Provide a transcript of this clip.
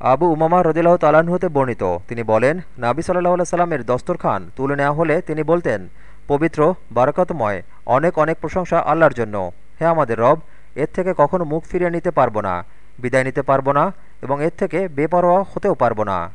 আবু উমামা রদিল্লাহ তালাহ হতে বর্ণিত। তিনি বলেন, নাবি সাল্লাহ সাল্লামের দস্তরখান তুলে নেওয়া হলে তিনি বলতেন, পবিত্র, বারকতময়, অনেক অনেক প্রশংসা আল্লাহর জন্য। হে আমাদের রব, এর থেকে কখনো মুখ ফিরিয়ে নিতে পারব না, বিদায় নিতে পারব না এবং এর থেকে বেপরোয়া হতেও পারব না।